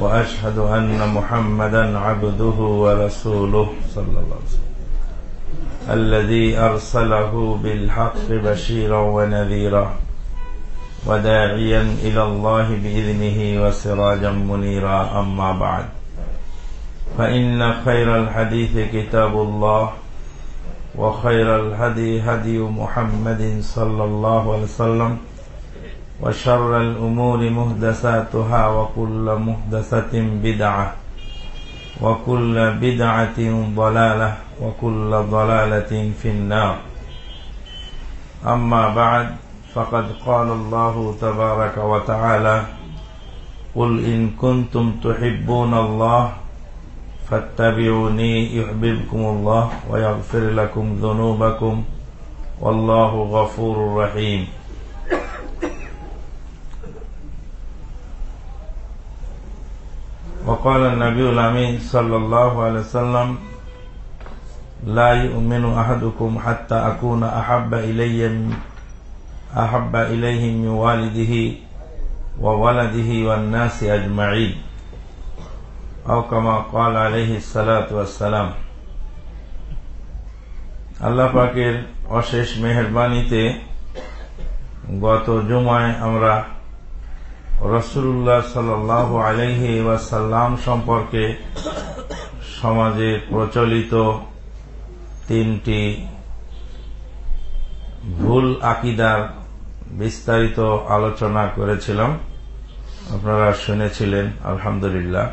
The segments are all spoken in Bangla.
وأشهد أن محمدا عبده ورسوله صلى الله عليه وسلم. الذي أرسله بالحق بشيرا ونذيرا وداعيا إلى الله بإذنه وسراجا منيرا. أما بعد فإن خير الحديث كتاب الله وخير الهدي هدي محمد صلى الله عليه وسلم وشر الأمور مهدساتها وكل مهدسة بدعة وكل بدعة ضلالة وكل ضلالة في النار. أما بعد فقد قال الله تبارك وتعالى قل إن كنتم تحبون الله فاتبعوني يحببكم الله ويغفر لكم ذنوبكم والله غفور رحيم. وقال النبي الأمين صلى الله عليه وسلم لا يؤمن أحدكم حتى أكون أحب إلي أحب إليه من والده وولده والناس أجمعين أو كما قال عليه الصلاة والسلام আল্লাহ পাকের অশেষ মেহরবানিতে গত জুমায় আমরা রসুল্লাহ সাল আলহি ওয়াসাল্লাম সম্পর্কে সমাজে প্রচলিত তিনটি ভুল আকিদার বিস্তারিত আলোচনা করেছিলাম। আপনারা শুনেছিলেন, আলহামদুলিল্লাহ।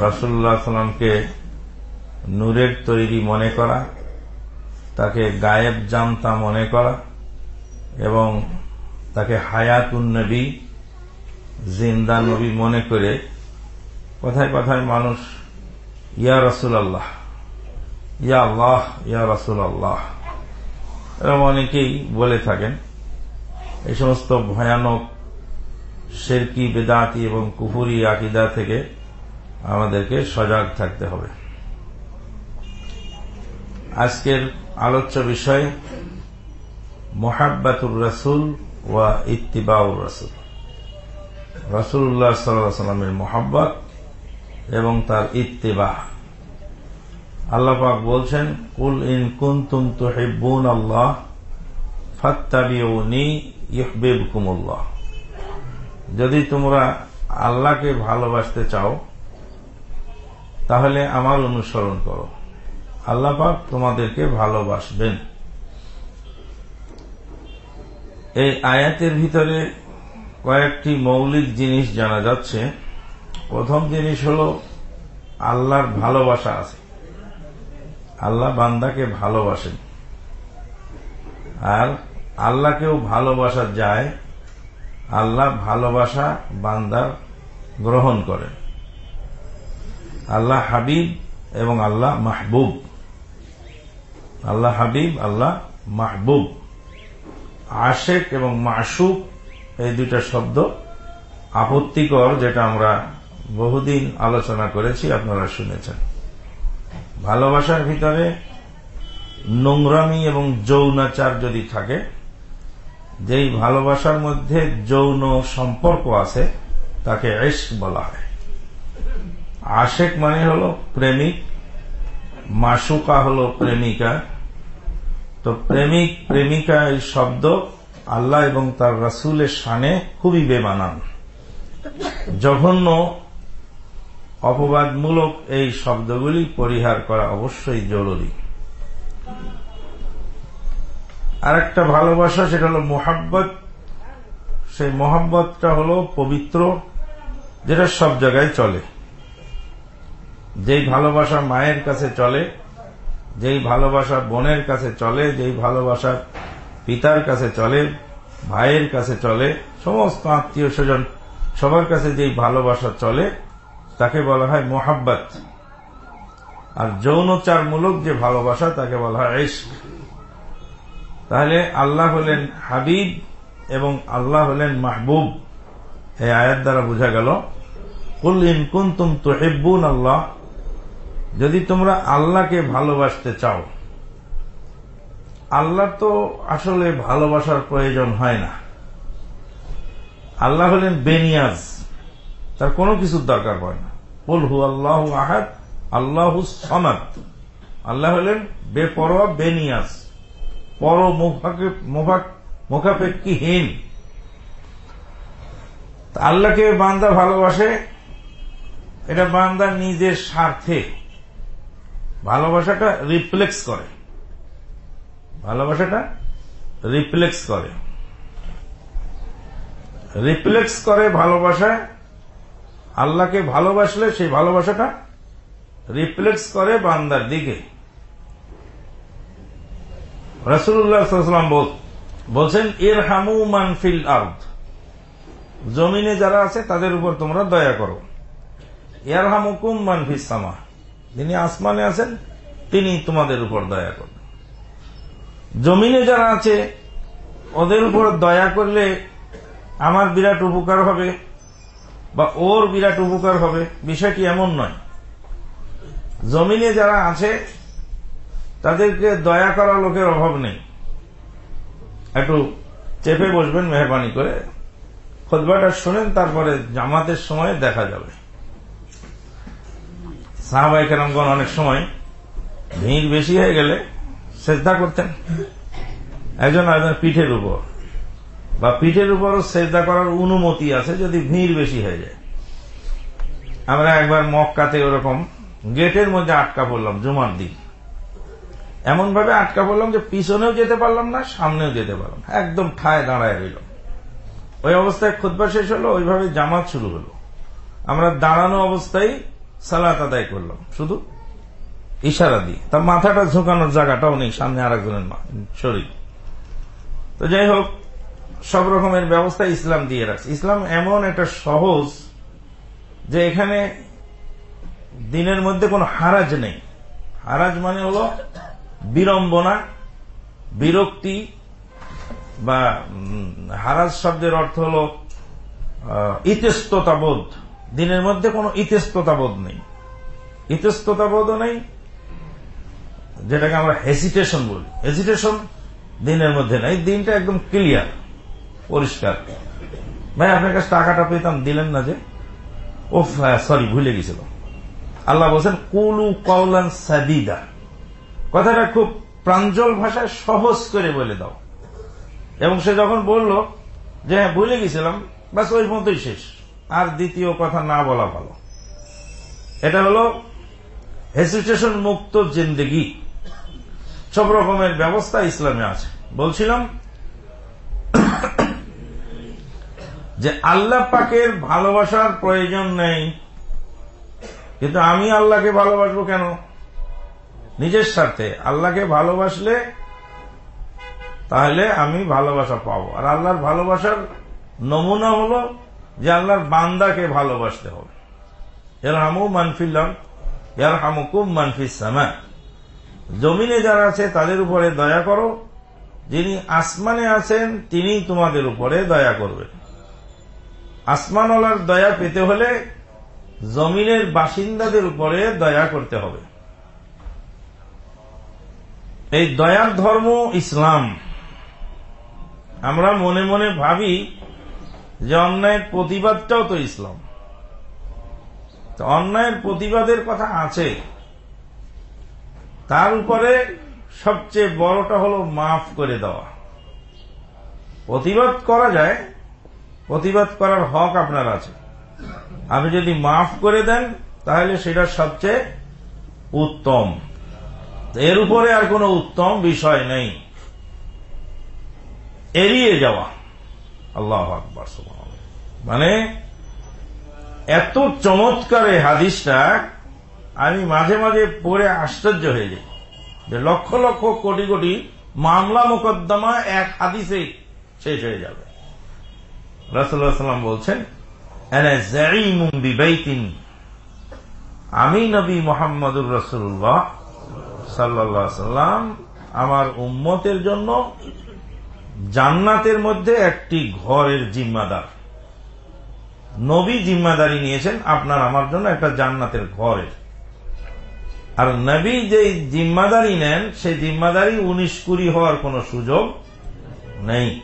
রসুল্লাহ সাল্লামকে নূরের তৈরি মনে করা, তাকে গায়েব জানতা মনে করা এবং তাকে হায়াতুন নবী জিন্দা নবী মনে করে কথায় কথায় মানুষ, ইয়া রসুল আল্লাহ ইয়া আল্লাহ, ইয়া রসুল আল্লাহ এরকম অনেকেই বলে থাকেন, এই সমস্ত ভয়ানক শেরকি, বেদাতি এবং কুফুরি আকিদা থেকে আমাদেরকে সজাগ থাকতে হবে। আজকের আলোচ্য বিষয়, মোহাব্বাতুর রসুল ওয়া ইত্তিবাউর রসুল। রসুল্লাহ সাল্লামের মোহাব্বত এবং তার ইত্তিবা। আল্লাপাক বলছেন, কুল ইন কুন্তুম তুহিব্বুন আল্লাহ ফাত্তাবিউনি ইহবিবকুমুল্লাহ যদি তোমরা আল্লাহকে ভালোবাসতে চাও, তাহলে আমার অনুসরণ করো। আল্লাপাক তোমাদেরকে ভালোবাসবেন। এই আয়াতের ভিতরে কয়েকটি মৌলিক জিনিস জানা যাচ্ছে। প্রথম জিনিস হল, আল্লাহর ভালোবাসা আছে। আল্লাহ বান্দাকে ভালোবাসেন। আর আল্লাহকেও ভালোবাসা যায়, আল্লাহ ভালোবাসা বান্দার গ্রহণ করেন। আল্লাহ হাবিব এবং আল্লাহ মাহবুব। আল্লাহ হাবিব, আল্লাহ মাহবুব। আশেক এবং মাসুক এই দুইটা শব্দ। আপত্তিকর, যেটা আমরা বহুদিন আলোচনা করেছি, আপনারা শুনেছেন। ভালোবাসার ভিতরে নোংরামি এবং যৌনাচার যদি থাকে, যেই ভালোবাসার মধ্যে যৌন সম্পর্ক আছে, তাকে এস বলা হয়। আশেক মানে হল প্রেমিক, মাসুকা হল প্রেমিকা। তো প্রেমিক, প্রেমিকা এই শব্দ আল্লাহ এবং তার রাসুলের সানে খুবই বেমানান। জঘন্য, অপবাদমূলক এই শব্দগুলি পরিহার করা অবশ্যই জরুরি। আরেকটা ভালোবাসা, সেটা হল মোহাব্বত। সেই মোহাব্বতটা হল পবিত্র, যেটা সব জায়গায় চলে। যেই ভালোবাসা মায়ের কাছে চলে, যেই ভালোবাসা বোনের কাছে চলে, যেই ভালোবাসা পিতার কাছে চলে, ভাইয়ের কাছে চলে, সমস্ত আত্মীয় স্বজন, সবার কাছে যেই ভালোবাসা চলে, তাকে বলা হয় মোহাব্বত। আর যৌনচারমূলক যে ভালোবাসা, তাকে বলা হয় ইস্ক তাহলে আল্লাহ হলেন হাবিব এবং আল্লাহ হলেন মাহবুব। এই আয়াত দ্বারা বোঝা গেল, কুল ইন কুন্তুম তুহিব্বুন আল্লাহ যদি তোমরা আল্লাহকে ভালোবাসতে চাও আল্লাহ তো আসলে ভালোবাসার প্রয়োজন হয় না। আল্লাহ হলেন বেনিয়াজ। তার কোনো কিছুর দরকার পড়ে না। বল হু আল্লাহ আহাদ, আল্লাহ সমাদ। আল্লাহ হলেন বেপরোয়া, বেনিয়াজ। পর মুখাপেক্ষীহীন। আল্লাহকে বান্দা ভালোবাসে, এটা বান্দা নিজের স্বার্থে। ভালোবাসাটা রিফ্লেক্স করে। ভালোবাসাটা রিফ্লেক্স করে। রিফ্লেক্স করে ভালোবাসা আল্লাহকে ভালোবাসলে সেই ভালোবাসাটা রিফ্লেক্স করে বান্দার দিকে। রসুল্লাহাম বলছেন এর হামু মানফিল আর্দ। জমিনে যারা আছে তাদের উপর তোমরা দয়া করো। এর হামুকুম মানফিস সামা। যিনি আসমানে আছেন, তিনি তোমাদের উপর দয়া করবেন। জমিনে যারা আছে, ওদের উপর দয়া করলে আমার বিরাট উপকার হবে বা ওর বিরাট উপকার হবে, বিষয়টি এমন নয়। জমিনে যারা আছে, তাদেরকে দয়া করা লোকের অভাব নেই। একটু চেপে বসবেন মেহরবানি করে। খোদবাটা শোনেন, তারপরে জামাতের সময় দেখা যাবে। সাহাবাই কেরামগণ অনেক সময় ভিড় বেশি হয়ে গেলে শ্রদ্ধা করতেন। একজন একজন পিঠের উপর। বা পিঠের উপর শ্রদ্ধা করার অনুমতি আছে যদি ভিড় বেশি হয়ে যায়। আমরা একবার মক্কাতে ওরকম গেটের মধ্যে আটকা পড়লাম জুমার দিন। এমন ভাবে আটকা পড়লাম যে পিছনেও যেতে পারলাম না, সামনেও যেতে পারলাম একদম ঠায় দাঁড়ায় রইল ওই অবস্থায় খুদ্া শেষ হলো, ওইভাবে জামাত শুরু হলো। আমরা দাঁড়ানো অবস্থায় সালাত আদায় করলাম। শুধু ইশারা দিয়ে তার মাথাটা ঝুঁকানোর জায়গাটাও নেই, সামনে আর একজনের শরীর। তো যাই হোক, সব রকমের ব্যবস্থা ইসলাম দিয়ে রাখছে। ইসলাম এমন একটা সহজ যে এখানে দিনের মধ্যে কোনো হারাজ নেই। হারাজ মানে হল বিড়ম্বনা, বিরক্তি বা হারাজ শব্দের অর্থ হল ইতস্ততাবোধ। দিনের মধ্যে কোনো ইতস্ততাবোধ নেই। ইতস্ততাবোধও নেই যেটাকে আমরা হেসিটেশন বলি। হেসিটেশন দিনের মধ্যে নাই, দিনটা একদম ক্লিয়ার পরিষ্কার। ভাই, আপনার কাছে টাকাটা পেতাম, দিলেন না যে? ও সরি ভুলে গেছিল আল্লাহ বলছেন, কুলু কৌলান সাদিদা। কথাটা খুব প্রাঞ্জল ভাষায় সহজ করে বলে দাও। এবং সে যখন বলল যে হ্যাঁ ভুলে গেছিলাম বাস ওই মতোই শেষ। আর দ্বিতীয় কথা না বলা ভালো। এটা হল হেসিটেশন মুক্ত জিন্দগি। সব রকমের ব্যবস্থা ইসলামে আছে। বলছিলাম যে আল্লাহ পাকের ভালোবাসার প্রয়োজন নেই। কিন্তু আমি আল্লাহকে ভালোবাসবো কেন? নিজের সাথে আল্লাহকে ভালোবাসলে তাহলে আমি ভালোবাসা পাবো। আর আল্লাহর ভালোবাসার নমুনা হল যে আল্লাহর বান্দাকে ভালোবাসতে হবে। এর হামু মানফিল্লাম ইয়ার হামুকুম মানফিস সামা। জমিনে যারা আছে, তাদের উপরে দয়া করো। যিনি আসমানে আছেন, তিনি তোমাদের উপরে দয়া করবেন। আসমানওয়ালার দয়া পেতে হলে জমিনের বাসিন্দাদের উপরে দয়া করতে হবে। এই দয়ার ধর্ম ইসলাম। আমরা মনে মনে ভাবি যে অন্যায়ের প্রতিবাদটাও তো ইসলাম। অন্যায়ের প্রতিবাদের কথা আছে। তার উপরে সবচেয়ে বড়টা হল মাফ করে দেওয়া। প্রতিবাদ করা যায়, প্রতিবাদ করার হক আপনার আছে। আপনি যদি মাফ করে দেন, তাহলে সেটা সবচেয়ে উত্তম। এর উপরে আর কোনো উত্তম বিষয় নেই। এড়িয়ে যাওয়া। আল্লাহ আকবর মানে এত চমৎকার হাদিসটা আমি মাঝে মাঝে পড়ে আশ্চর্য হয়ে যাই যে লক্ষ লক্ষ কোটি কোটি মামলা মোকদ্দমা এক হাদিসে শেষ হয়ে যাবে। রাসুল্লাহাম বলছেন আমি নবী মোহাম্মদুর রসুল্লাহ সাল্লা সাল্লাম আমার উম্মতের জন্য জান্নাতের মধ্যে একটি ঘরের জিম্মাদার। নবী জিম্মাদারি নিয়েছেন আপনার আমার জন্য একটা জান্নাতের ঘরের। আর নবী যে জিম্মাদারি নেন, সেই জিম্মাদারি উনিশ কুড়ি হওয়ার কোন সুযোগ নেই।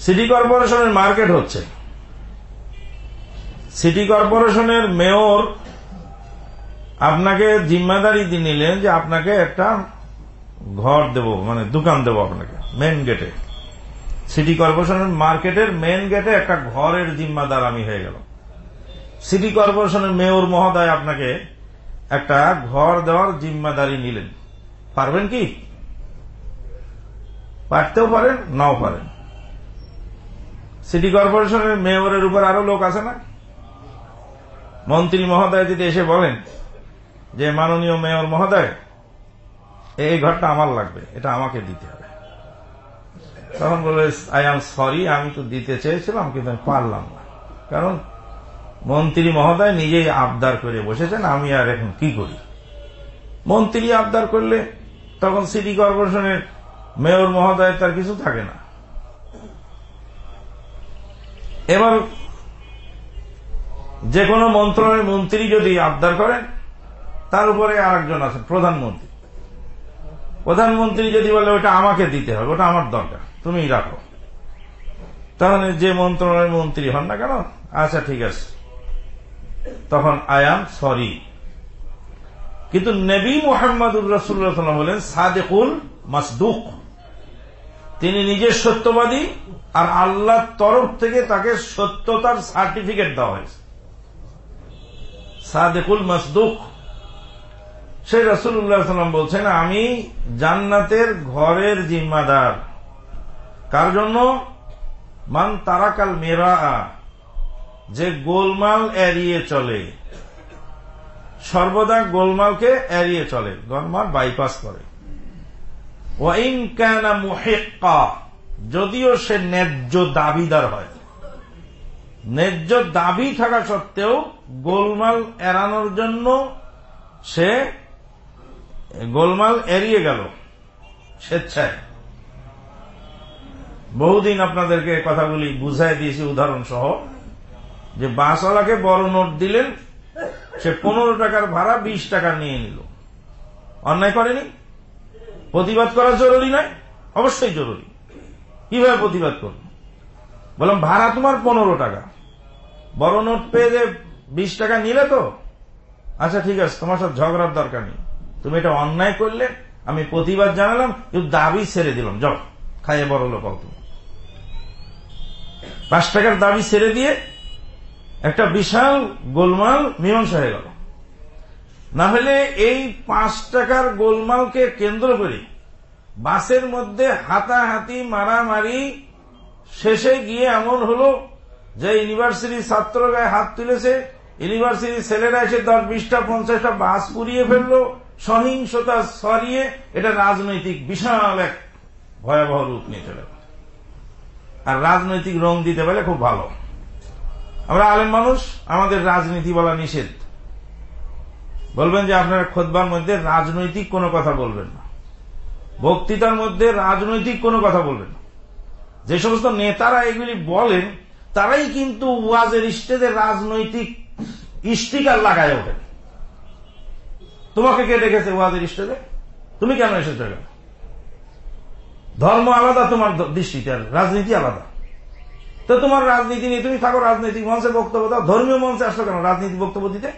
সিটি কর্পোরেশনের মার্কেট হচ্ছে। সিটি কর্পোরেশনের মেয়র আপনাকে জিম্মাদারি নিলেন যে আপনাকে একটা ঘর দেব মানে দোকান দেব আপনাকে মেন গেটে সিটি কর্পোরেশনের মার্কেটের মেন গেটে একটা ঘরের জিম্মাদার আমি হয়ে গেল সিটি কর্পোরেশনের মেয়র মহোদয় আপনাকে একটা ঘর দেওয়ার জিম্মাদারি নিলেন। পারবেন কি? পারতেও পারেন, নাও পারেন। সিটি কর্পোরেশনের মেয়রের উপর আরও লোক আছে না? মন্ত্রী মহোদয় যদি এসে বলেন যে, মাননীয় মেয়র মহোদয়, এই ঘরটা আমার লাগবে, এটা আমাকে দিতে হবে। তখন বলবে, আই এম সরি, আমি তো দিতে চেয়েছিলাম, কিন্তু আমি পারলাম না। কারণ মন্ত্রী মহোদয় নিজেই আবদার করে বসেছেন, আমি আর এখন কি করি? মন্ত্রী আবদার করলে তখন সিটি কর্পোরেশনের মেয়র মহোদয় তার কিছু থাকে না। এবার যে কোনো মন্ত্রণালয়ের মন্ত্রী যদি আবদার করেন, তার উপরে আরেকজন আছেন প্রধানমন্ত্রী। প্রধানমন্ত্রী যদি বলে, ওটা আমাকে দিতে হবে, ওটা আমার দরকার তুমি রাখো। তাহলে যে মন্ত্রণালয়ের মন্ত্রী হন না কেন? আচ্ছা ঠিক আছে। তখন আয়াম সরি কিন্তু নবী মোহাম্মদুর রসুল্লাহ বলেন, সাদেকুল মাসদুক। তিনি নিজে সত্যবাদী আর আল্লাহর তরফ থেকে তাকে সত্যতার সার্টিফিকেট দেওয়া হয়েছে। সাদেকুল মাসদুক। সে রসুল্লাহ সাল্লাম বলছেন, আমি জান্নাতের ঘরের জিম্মাদার। কার জন্য? মান তারাকাল মেরা যে গোলমাল এড়িয়ে চলে। সর্বদা গোলমালকে এড়িয়ে চলে, গোলমাল বাইপাস করে। ওয়াইন কানা মুহেক্কা, যদিও সে ন্যায্য দাবিদার হয়। ন্যায্য দাবি থাকা সত্ত্বেও গোলমাল এড়ানোর জন্য সে গোলমাল এড়িয়ে গেল, স্বেচ্ছায়। বহুদিন আপনাদেরকে কথাগুলি বুঝাই দিয়েছি উদাহরণ সহ যে বাসওয়ালাকে বড় নোট দিলেন, সে পনেরো টাকার ভাড়া বিশ টাকা নিয়ে নিল। অন্যায় করেনি? প্রতিবাদ করা জরুরি নয়? অবশ্যই জরুরি। কীভাবে প্রতিবাদ করব? বললাম, ভাড়া তোমার পনেরো টাকা। বড় নোট পেয়ে যে বিশ টাকা নিলে তো? আচ্ছা ঠিক আছে, তোমার সাথে ঝগড়ার দরকার নেই। তুমি এটা অন্যায় করলে, আমি প্রতিবাদ জানালাম, কিন্তু দাবি ছেড়ে দিলাম। যাও, খাইয়ে বড় লোক পাঁচ টাকার দাবি ছেড়ে দিয়ে একটা বিশাল গোলমাল মীমাংসা হয়ে গেল। না হলে এই পাঁচ টাকার গোলমালকে কেন্দ্র করে বাসের মধ্যে হাতাহাতি, মারামারি শেষে গিয়ে এমন হল যে ইউনিভার্সিটির ছাত্র গায়ে হাত তুলেছে ইউনিভার্সিটির ছেলেরা এসে দশ বিশটা, পঞ্চাশটা বাস পুড়িয়ে ফেলল, সহিংসতা সরিয়ে এটা রাজনৈতিক বিশাল এক ভয়াবহ রূপ নিয়ে চলে আর রাজনৈতিক রং দিতে পারলে খুব ভালো। আমরা আলেম মানুষ, আমাদের রাজনীতি বলা নিষেধ। বলবেন যে আপনারা খোদবার মধ্যে রাজনৈতিক কোনো কথা বলবেন না। বক্তৃতার মধ্যে রাজনৈতিক কোনো কথা বলবেন না। যে সমস্ত নেতারা এগুলি বলেন, তারাই কিন্তু ওয়াজের স্টেজে রাজনৈতিক স্টিকার লাগায় ওঠেন। তোমাকে কে দেখেছে ওয়াজের স্টেজে তুমি কেন এসেছ ধর্ম আলাদা তোমার দৃষ্টিতে, আর রাজনীতি আলাদা। তো তোমার রাজনীতি নিয়ে, তুমি থাকো রাজনৈতিক মঞ্চে বক্তব্য দাও। ধর্মীয় মঞ্চে আসলো কেন রাজনীতি বক্তব্য দিতে?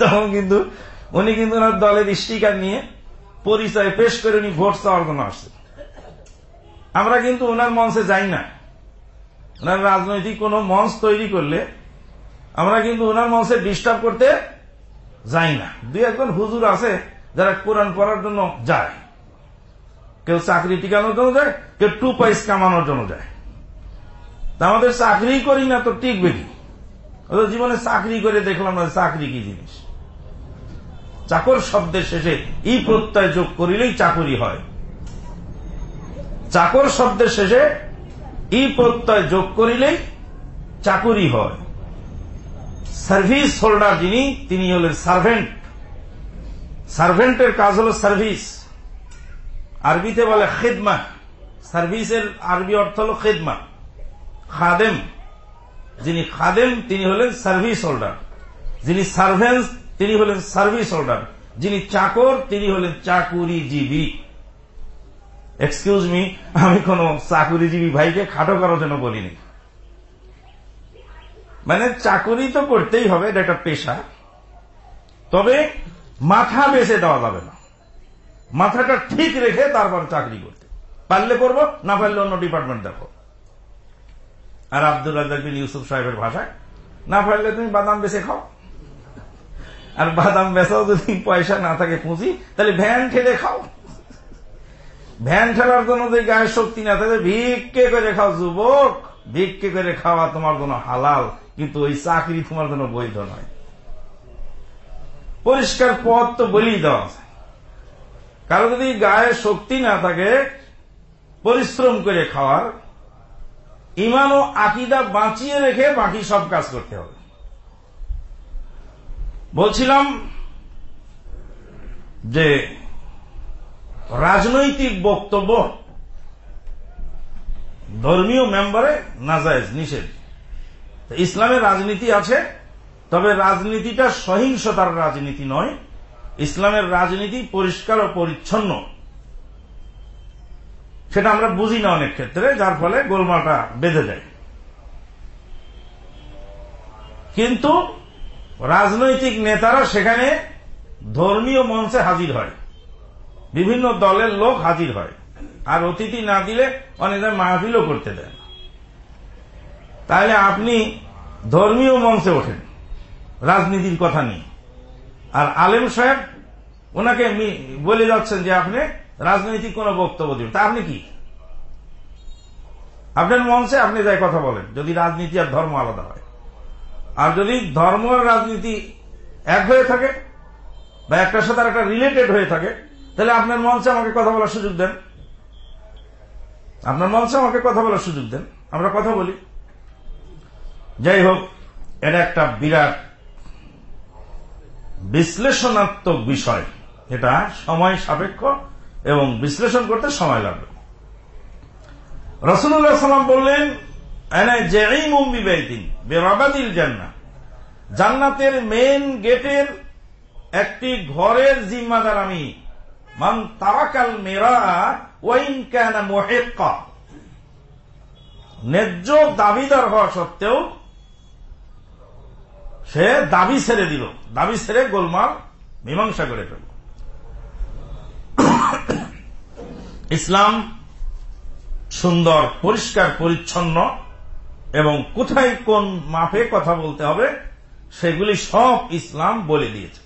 তখন কিন্তু উনি কিন্তু ওনার দলের স্টিকার নিয়ে পরিচয় পেশ করে উনি ভোট চাওয়ার জন্য আসছে আমরা কিন্তু ওনার মঞ্চে যাই না। ওনার রাজনৈতিক কোন মঞ্চ তৈরি করলে আমরা কিন্তু ওনার মঞ্চে ডিস্টার্ব করতে যাই না। দুই একজন হুজুর আছে যারা কোরআন পড়ার জন্য যায়। কেউ চাকরি টিকানোর জন্য যায়, কেউ টু পাইস কামানোর জন্য যায়। তা আমাদের চাকরি করি না তো টিকবে কি? জীবনে চাকরি করে দেখলাম না চাকরি কি জিনিস। চাকর শব্দের শেষে ই প্রত্যয় যোগ করিলেই চাকরি হয়। চাকর শব্দের শেষে ই প্রত্যয় যোগ করিলেই চাকুরি হয়। সার্ভিস হোল্ডার যিনি, তিনি হলেন সার্ভেন্ট। সার্ভেন্টের কাজ হল সার্ভিস। আরবিতে বলে খেদমা। সার্ভিসের আরবি অর্থ হল খেদমা। খাদেম, যিনি খাদেম, তিনি হলেন সার্ভিস হোল্ডার। যিনি সার্ভেন্স তিনি হলেন সার্ভিস হোল্ডার। যিনি চাকর, তিনি হলেন চাকুরিজীবী। এক্সকিউজ মি আমি কোন চাকুরিজীবী ভাইকে খাটো করার জন্য বলিনি। মানে চাকুরি তো করতেই হবে, এটা একটা পেশা। তবে মাথা বেছে দেওয়া যাবে না। মাথাটা ঠিক রেখে তারপর চাকরি করতে। পারলে করব না পারলে অন্য ডিপার্টমেন্ট দেখো। আর আব্দুল রাজাক বিন ইউসুফ সাহেবের ভাষায়, না পারলে তুমি বাদাম বেছে খাও। আর বাদাম বেচাও যদি পয়সা না থাকে পুঁজি, তাহলে ভ্যান ঠেলে খাও। ভ্যান ঠেলার জন্য যদি গায়ের শক্তি না থাকে, ভিক্ষে করে খাও যুবক, ভিক্ষে করে খাওয়া তোমার জন্য হালাল, কিন্তু ওই চাকরি তোমার জন্য বৈধ নয়। পরিষ্কার পথ তো বলেই দেওয়া কারও যদি গায়ে শক্তি না থাকে, পরিশ্রম করে খাওয়ার ইমান ও আকিদা বাঁচিয়ে রেখে বাকি সব কাজ করতে হবে। বলছিলাম যে, রাজনৈতিক বক্তব্য ধর্মীয় মেম্বারে নাজায়জ, নিষেধ। ইসলামের রাজনীতি আছে, তবে রাজনীতিটা সহিংসতার রাজনীতি নয়। ইসলামের রাজনীতি পরিষ্কার ও পরিচ্ছন্ন। সেটা আমরা বুঝি না অনেক ক্ষেত্রে, যার ফলে গোলমালটা বেঁধে যায়। কিন্তু রাজনৈতিক নেতারা সেখানে ধর্মীয় মঞ্চে হাজির হয়। বিভিন্ন দলের লোক হাজির হয়। আর অতিথি না দিলে অনেক মাহফিলও করতে দেন তাহলে আপনি ধর্মীয় মঞ্চে ওঠেন, রাজনীতির কথা নিয়ে। আর আলেম সাহেব, ওনাকে বলে যাচ্ছেন যে আপনি রাজনৈতিক কোন বক্তব্য দিবেন। তা আপনি কি? আপনার মঞ্চে আপনি যাই কথা বলেন, যদি রাজনীতি আর ধর্ম আলাদা হয়। আর যদি ধর্ম আর রাজনীতি এক হয়ে থাকে, বা একটার সাথে একটা রিলেটেড হয়ে থাকে, তাহলে আপনার মঞ্চে আমাকে কথা বলার সুযোগ দেন। আপনার মঞ্চে আমাকে কথা বলার সুযোগ দেন। আমরা কথা বলি। যাই হোক, এটা একটা বিরাট বিশ্লেষণাত্মক বিষয়। এটা সময় সাপেক্ষ এবং বিশ্লেষণ করতে সময় লাগবে। রসুল্লাহ সাল্লাম বললেন জান্নাতের মেন গেটের একটি ঘরের জিম্মাদার আমি। মান তারাকাল মেরা ওয়াইন কেন মোহেক্কা। ন্যায্য দাবিদার হওয়া সত্ত্বেও সে দাবি ছেড়ে দিল। দাবি ছেড়ে গোলমাল মীমাংসা করে ফেলল। ইসলাম সুন্দর, পরিষ্কার, পরিচ্ছন্ন এবং কোথায় কোন মাপে কথা বলতে হবে সেগুলি সব ইসলাম বলে দিয়েছে।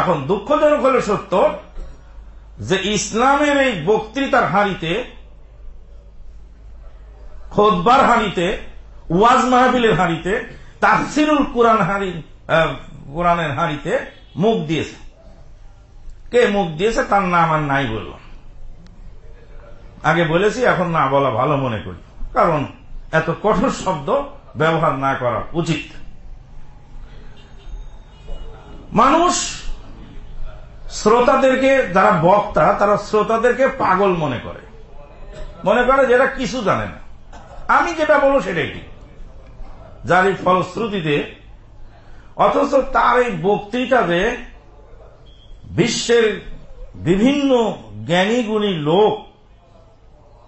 এখন দুঃখজনক হলে সত্য যে ইসলামের এই বক্তৃতার হাঁড়িতে, খোদবার হাঁড়িতে, ওয়াজ মাহবিলের হাঁড়িতে তাফসিরুল কোরআন হাঁড়ি কোরআনের হাঁড়িতে মুখ দিয়েছে। কে মুখ দিয়েছে? তার নাম আর নাই বলল। আগে বলেছি, এখন না বলা ভালো মনে করি। কারণ এত কঠোর শব্দ ব্যবহার না করা উচিত। মানুষ শ্রোতাদেরকে, যারা বক্তা, তারা শ্রোতাদেরকে পাগল মনে করে। মনে করে যেটা কিছু জানে না। আমি যেটা বলব সেটাই ঠিক। যার এই ফলশ্রুতিতে, অথচ তার এই বক্তৃতাতে বিশ্বের বিভিন্ন জ্ঞানী গুণী লোক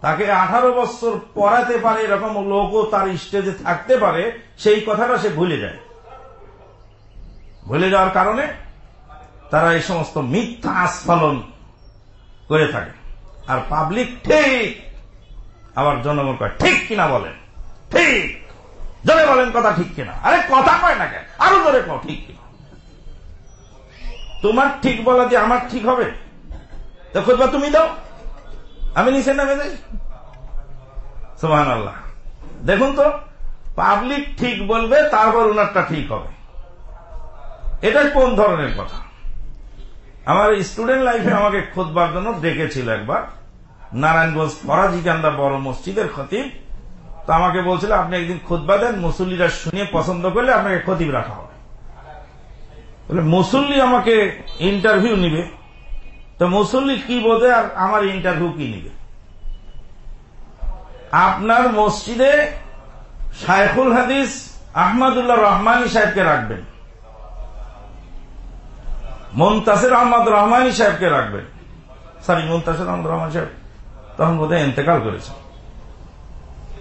তাকে আঠারো বছর পড়াতে পারে, এরকম লোকও তার স্টেজে থাকতে পারে, সেই কথাটা সে ভুলে যায়। ভুলে যাওয়ার কারণে তারা এই সমস্ত মিথ্যা আস্ফালন করে থাকে। আর পাবলিক ঠিক, আবার জনগণ ঠিক কিনা বলেন? ঠিক। জোরে বলেন কথা ঠিক কিনা? আরে কথা কয় না কেন? আরও জোরে কও, ঠিক কিনা? তোমার ঠিক বলা দিয়ে আমার ঠিক হবে? তো খুঁজবা তুমি দাও। আমি নিচে নামে যাই। সোহান আল্লাহ দেখুন তো, পাবলিক ঠিক বলবে, তারপর ওনারটা ঠিক হবে। এটা কোন ধরনের কথা? আমার স্টুডেন্ট লাইফে আমাকে খোঁজবার জন্য ডেকেছিল একবার। নারায়ণগঞ্জ ফরাজি কান্দা বড় মসজিদের খতিব। তো আমাকে বলছিল, আপনি একদিন খুদ্া দেন, মুসল্লিরা শুনে পছন্দ করলে আপনাকে খতিব রাখা হবে। মুসল্লি আমাকে ইন্টারভিউ নিবে। তো মুসল্লি কি বোঝে আর আমার ইন্টারভিউ কি নিবে? আপনার মসজিদে শাইখুল হাদিস আহমদুল্লাহ রহমানী সাহেবকে রাখবেন। মন্তাসির আহমদ রহমানী সাহেবকে রাখবেন। সরি, মুন্তাসির আহমদ রহমান সাহেব তখন বোধ হয় ইন্তেকাল করেছেন।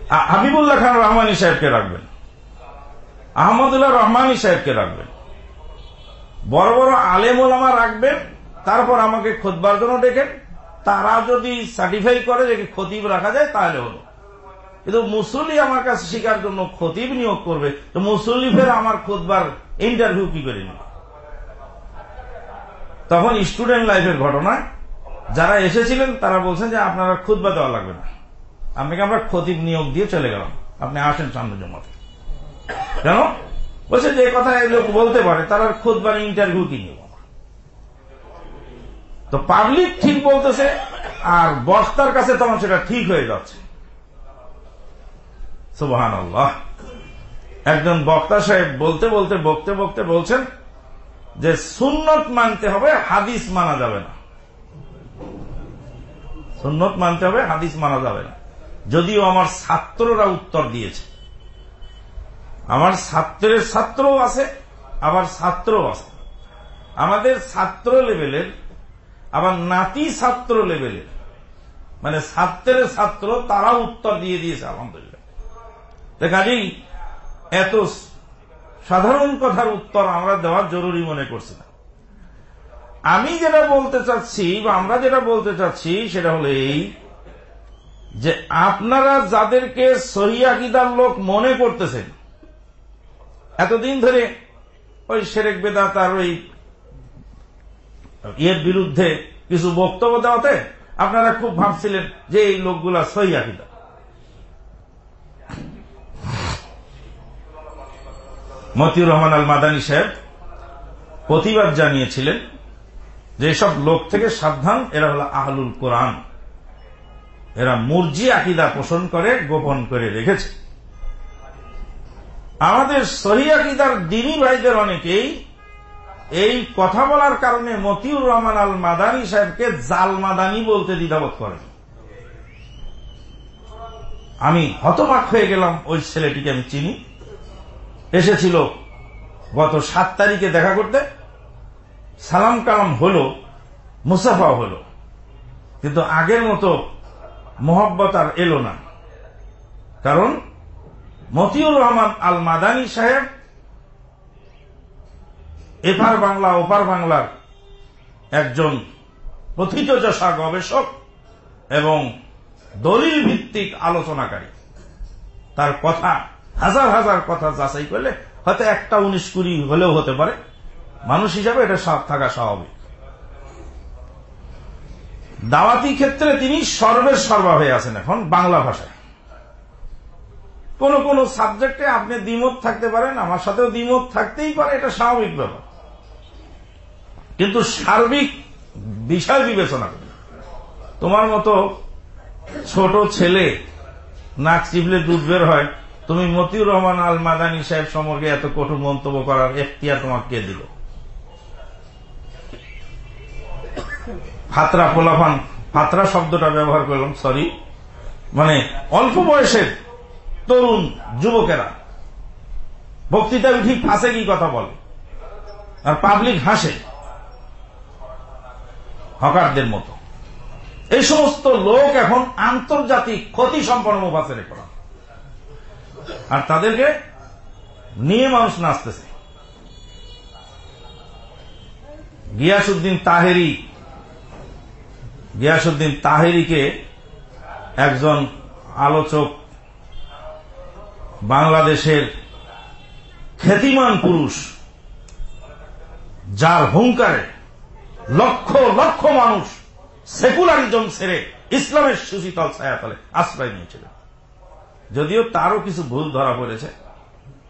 হাবিবুল্লাহ খান রহমানী সাহেবকে রাখবেন। আহমদুল্লাহ রহমানী সাহেবকে রাখবেন। বড় বড় আলেমোলামা রাখবেন, তারপর আমাকে খোদবার জন্য ডেকেন। তারা যদি সার্টিফাই করে যে খতিব রাখা যায়, তাহলে হলো। কিন্তু মুসল্লি আমার কাছে শিকার জন্য খতিব নিয়োগ করবে, তো মুসল্লি ফের আমার খোদবার ইন্টারভিউ কি করে নিবে? তখন স্টুডেন্ট লাইফের ঘটনা যারা এসেছিলেন, তারা বলছেন যে আপনারা খুদবা দেওয়া লাগবে না। আপনাকে আমরা খতিব নিয়োগ দিয়ে চলে গেলাম। আপনি আসেন সামনে জমাতে কেন? বলছে যে কথা লোক বলতে পারে, তার খুদবার ইন্টারভিউ কি নিব তো পাবলিক ঠিক বলতেছে, আর বক্তার কাছে তখন সেটা ঠিক হয়ে যাচ্ছে। সুবাহান একজন বক্তা সাহেব বলতে বলতে, বকতে বকতে বলছেন যে সুন্নত মানতে হবে, হাদিস মানা যাবে না। সুন্নত মানতে হবে, হাদিস মানা যাবে না। যদিও আমার ছাত্ররা উত্তর দিয়েছে। আমার ছাত্রের ছাত্রও আছে, আবার ছাত্রও আছে। আমাদের ছাত্র লেভেলের আবার নাতি ছাত্র লেভেলের মানে ছাত্রের ছাত্র তারা উত্তর দিয়ে দিয়েছে, আলহামদুলিল্লাহ। কাজেই এত সাধারণ কথার উত্তর আমরা দেওয়া জরুরি মনে করছি না। আমি যেটা বলতে চাচ্ছি বা আমরা যেটা বলতে চাচ্ছি সেটা হলো এই যে আপনারা যাদেরকে সহিয়াকিদার লোক মনে করতেছেন, এতদিন ধরে ওই সেরেক বেদা তার ওই ইয়ের বিরুদ্ধে কিছু বক্তব্য দেওয়াতে আপনারা খুব ভাবছিলেন যে এই লোকগুলা সহিয়াকিদা মতিউর রহমান আল মাদানী সাহেব প্রতিবাদ জানিয়েছিলেন যে সব লোক থেকে সাবধান, এরা হল আহলুল কোরআন। এরা মুরজি আকিদা পোষণ করে, গোপন করে রেখেছে। আমাদের সহি আকিদার দিনী ভাইদের অনেকেই এই কথা বলার কারণে মতিউর রহমান আল মাদানী সাহেবকে জাল মাদানী বলতে দ্বিধাবোধ করেন। আমি হতবাক হয়ে গেলাম, ওই ছেলেটিকে আমি চিনি। এসেছিল গত সাত তারিখে দেখা করতে। সালাম কালাম হল মুসাফা হল। কিন্তু আগের মতো মোহব্বত আর এলো না। কারণ মতিউর রহমান আল মাদানী সাহেব এপার বাংলা, ওপার বাংলার একজন প্রথিতযশা গবেষক এবং দলিল ভিত্তিক আলোচনাকারী। তার কথা, হাজার হাজার কথা যাচাই করলে হয়তো একটা উনিশ কুড়ি হলেও হতে পারে। মানুষ হিসাবে এটা সাপ থাকা স্বাভাবিক। দাওয়াতি ক্ষেত্রে তিনি সর্বের সর্বা হয়ে আছেন এখন বাংলা ভাষায়। কোন কোন সাবজেক্টে আপনি দ্বিমত থাকতে পারেন, আমার সাথেও দ্বিমত থাকতেই পারে, এটা স্বাভাবিক ব্যাপার। কিন্তু সার্বিক বিষয় বিবেচনা তোমার মতো ছোট ছেলে নাক চিপলে দুধ বের হয়, তুমি মতিউর রহমান আল মাদানী সাহেব সম্পর্কে এত কঠোর মন্তব্য করার এখতিয়ার তোমাকে দিল? ফাতরা পোলাফান ফাতরা শব্দটা ব্যবহার করলাম সরি মানে অল্প বয়সের তরুণ যুবকেরা। বক্তৃতা ঠিক ফাঁসে কি কথা বলে? আর পাবলিক হাসে। হকারদের মতো। এই সমস্ত লোক এখন আন্তর্জাতিক ক্ষতি সম্পন্ন মুফাসের করা আর তাদেরকে নিয়ে মানুষ নাচতেছে। গিয়াসুদ্দিন তাহেরি গিয়াসুদ্দিন তাহেরিকে একজন আলোচক বাংলাদেশের খ্যাতিমান পুরুষ, যার হুঙ্কারে লক্ষ লক্ষ মানুষ সেকুলারিজম ছেড়ে ইসলামের সুশীতল ছায়াতলে আশ্রয় নিয়েছিলেন যদিও তারও কিছু ভুল ধরা পড়েছে।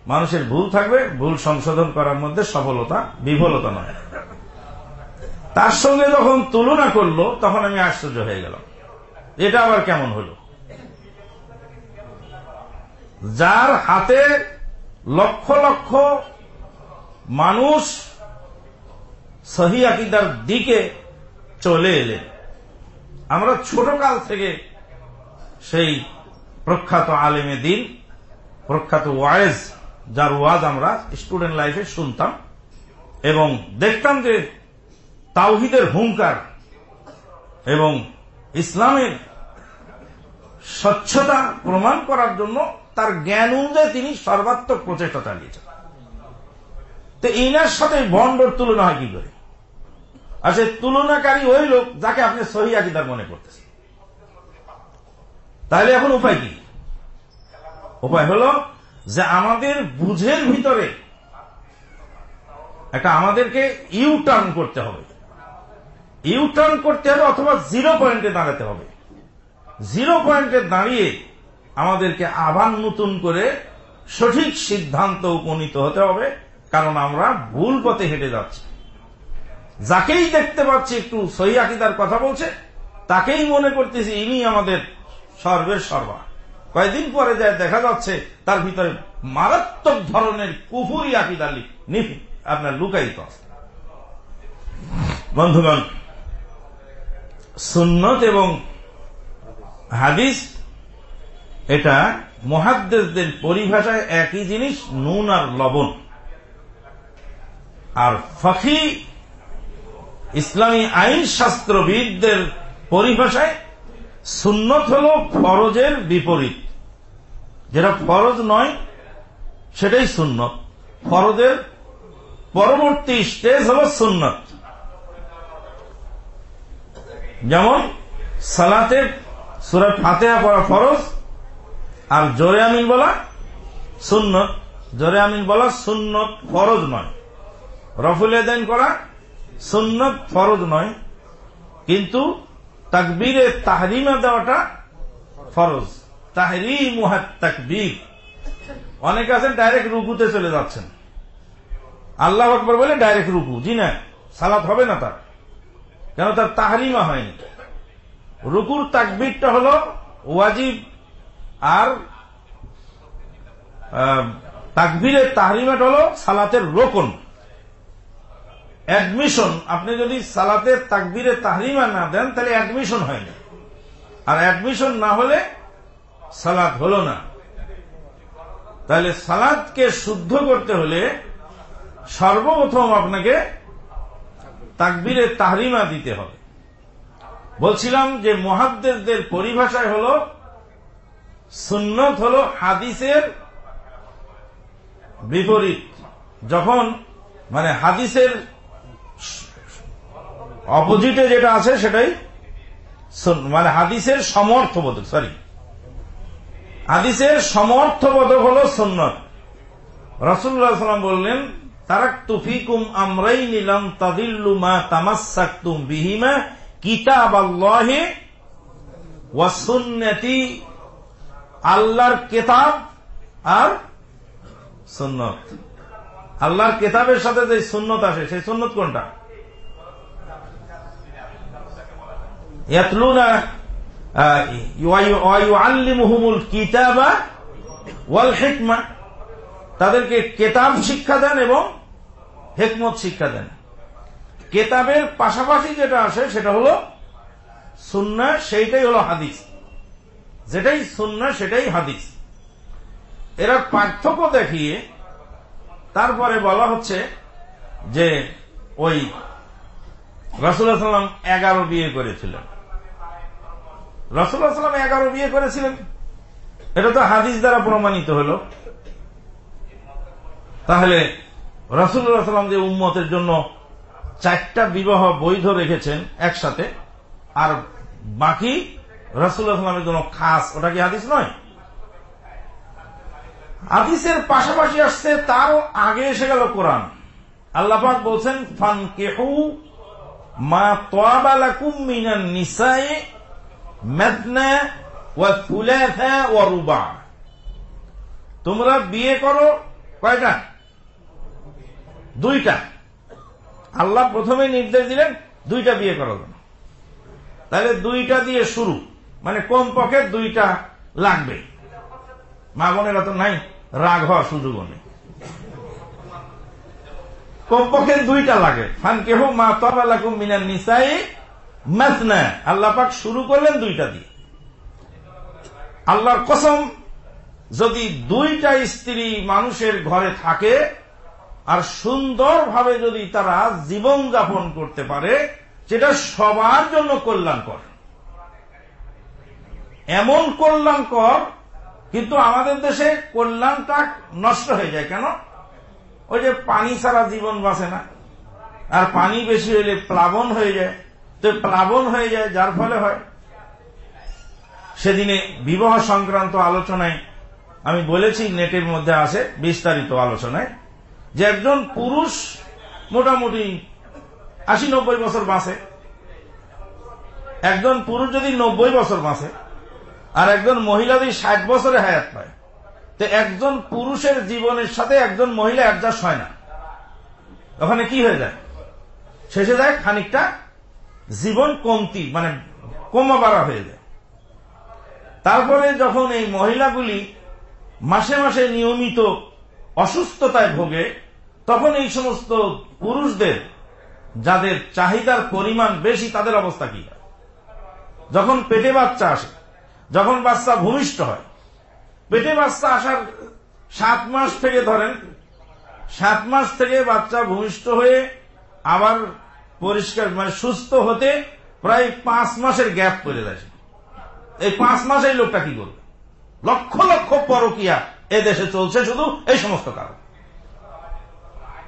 মানুষের ভুল থাকবে, ভুল সংশোধন করার মধ্যে সফলতা, বিফলতা নয়। তার সঙ্গে যখন তুলনা করল, তখন আমি আশ্চর্য হয়ে গেলাম। এটা আবার কেমন হলো? যার হাতে লক্ষ লক্ষ মানুষ সহি আকিদার দিকে চলে এলেন আমরা ছোট কাল থেকে সেই প্রখ্যাত আলেমে দিন, প্রখ্যাত ওয়াইজ, যার ওয়াজ আমরা স্টুডেন্ট লাইফে শুনতাম এবং দেখতাম যে তাওহিদের হুঙ্কার এবং ইসলামের স্বচ্ছতা প্রমাণ করার জন্য তার জ্ঞান অনুযায়ী তিনি সর্বাত্মক প্রচেষ্টা চালিয়েছেন তো ইনার সাথে বন্ডর তুলনা হয় কি করে? সে তুলনাকারী ওই লোক যাকে আপনি সহি আকিদার মনে করতেছেন। তাহলে এখন উপায় কি? উপায় হল যে আমাদের বুঝের ভিতরে একটা আমাদেরকে ইউ টার্ন করতে হবে। ইউ টার্ন করতে হবে অথবা জিরো পয়েন্টে দাঁড়াতে হবে। জিরো পয়েন্টে দাঁড়িয়ে আমাদেরকে আবার নতুন করে সঠিক সিদ্ধান্ত উপনীত হতে হবে, কারণ আমরা ভুল পথে হেঁটে যাচ্ছি। যাকেই দেখতে পাচ্ছি একটু সহি আকিদার কথা বলছে, তাকেই মনে করতেছি ইনি আমাদের সর্বের সর্বা। কয়েকদিন পরে যায় দেখা যাচ্ছে, তার ভিতরে মারাত্মক ধরনের কুফুরি আকিদার আপনার লুকায়িত আছে। বন্ধুগণ সুন্নত এবং হাদিস, এটা মহাদ্দেশদের পরিভাষায় একই জিনিস, নুন আর লবণ। আর ফকি, ইসলামী আইন শাস্ত্রবিদদের পরিভাষায় সুন্নত হল ফরজের বিপরীত। যেটা ফরজ নয়, সেটাই সুন্নত। ফরজের পরবর্তী স্টেজ হল সুন্নত। যেমন সালাতে সুরা ফাতেহা পড়া ফরজ, আর জোরে আমিন বলা সুন্নত। জোরে আমিন বলা সুন্নত ফরজ নয়। রফুল এদাইন করা সুন্নত ফরজ নয়। কিন্তু তাকবীরে তাহরিমা দেওয়াটা ফরজ। তাহরি মুহাত তাকবীর। অনেকে আছেন ডাইরেক্ট রুকুতে চলে যাচ্ছেন। আল্লাহ আকবর বলে ডাইরেক্ট রুকু। জি না, সালাত হবে না তার। কেন তার তাহারিমা হয়নি? রুকুর তাকবিরটা হল ওয়াজিব আর তাকবিরের তাহরিমাটা হল সালাতের রোকন। অ্যাডমিশন, আপনি যদি সালাতের তাকবিরে তাহরিমা না দেন, তাহলে অ্যাডমিশন হয়নি। আর অ্যাডমিশন না হলে সালাদ হল না। তাহলে সালাদকে শুদ্ধ করতে হলে সর্বপ্রথম আপনাকে তাকবিরে তাহরিমা দিতে হবে। বলছিলাম যে মহাদ্দেশদের পরিভাষায় হল, সুন্নত হল হাদিসের বিপরীত। যখন মানে হাদিসের অপোজিটে যেটা আছে সেটাই মানে হাদিসের সমর্থবোধক সরি হাদিসের সমর্থবোধক হল সুন্নত। রসুল্লাহ সাল্লাম বললেন আল্লাহর কেতাব আর সুন্নত। আল্লাহর কেতাবের সাথে যে সুন্নত আসে, সেই সুন্নত কোনটা? কিতাবা ওয়াল হিকমা। তাদেরকে কেতাব শিক্ষা দেন এবং হেকমত শিক্ষা দেন। কেতাবের পাশাপাশি যেটা আসে, সেটা হলো সুন্না, সেইটাই হলো হাদিস। যেটাই সুন্না, সেটাই হাদিস। এরা পার্থক্য দেখিয়ে তারপরে বলা হচ্ছে যে ওই রসুল্লাহ সাল্লাম এগারো বিয়ে করেছিলেন। রসুল্লাহ সাল্লাম এগারো বিয়ে করেছিলেন। এটা তো হাদিস দ্বারা প্রমাণিত হল। তাহলে রসুল্লাহ সাল্লাম যে উম্মতের জন্য চারটা বিবাহ বৈধ রেখেছেন একসাথে, আর বাকি রসুল্লাহ সাল্লামের জন্য খাস, ওটা কি হাদিস নয়? হাদিসের পাশাপাশি আসছে, তারও আগে এসে গেল কোরআন। আল্লাপাক বলছেন ফান কেহু মা তোয়াবালাকুম মিনান নিসায়ে মেদনা ওয়া ফুলাথা ওয়া রুবা। তোমরা বিয়ে করো কয়টা? দুইটা। আল্লাহ প্রথমে নির্দেশ দিলেন, দুইটা বিয়ে করো তাহলে দুইটা দিয়ে শুরু। মানে কম পক্ষে দুইটা লাগবে। মা বোনেরা তো নাই, রাগ হওয়ার সুযোগও নেই। কমপক্ষে দুইটা লাগে। ফান কেহ মা তবালাকুম মিনার নিসাই মাসনা। আল্লাহ পাক শুরু করলেন দুইটা দিয়ে। আল্লাহর কসম, যদি দুইটা স্ত্রী মানুষের ঘরে থাকে আর সুন্দরভাবে যদি তারা জীবন যাপন করতে পারে, সেটা সবার জন্য কল্যাণকর। এমন কল্যাণকর, কিন্তু আমাদের দেশে কল্যাণটা নষ্ট হয়ে যায়। কেন? ওই যে পানি ছাড়া জীবন বাঁচে না। আর পানি বেশি হলে প্লাবন হয়ে যায়। তো প্লাবন হয়ে যায়, যার ফলে হয়। সেদিনে বিবাহ সংক্রান্ত আলোচনায় আমি বলেছি, নেটের মধ্যে আছে বিস্তারিত আলোচনায়। যে একজন পুরুষ মোটামুটি আশি নব্বই বছর বাঁচে। একজন পুরুষ যদি নব্বই বছর বাঁচে আর একজন মহিলা যদি ষাট বছরে হায়াত পায়, তো একজন পুরুষের জীবনের সাথে একজন মহিলা অ্যাডজাস্ট হয় না। ওখানে কি হয়ে যায়? শেষে যায় খানিকটা জীবন কমতি মানে কমা বাড়া হয়ে যায়। তারপরে যখন এই মহিলাগুলি মাসে মাসে নিয়মিত অসুস্থতায় ভোগে, তখন এই সমস্ত পুরুষদের, যাদের চাহিদার পরিমাণ বেশি, তাদের অবস্থা কি? যখন পেটে বাচ্চা আসে, যখন বাচ্চা ভূমিষ্ঠ হয়, পেটে বাচ্চা আসার সাত মাস থেকে ধরেন, সাত মাস থেকে বাচ্চা ভূমিষ্ঠ হয়ে আবার পরিষ্কার মানে সুস্থ হতে প্রায় পাঁচ মাসের গ্যাপ করে দেয় এই পাঁচ মাস এই লোকটা কি করবে লক্ষ লক্ষ পরকিয়া এ দেশে চলছে শুধু এই সমস্ত কারণ।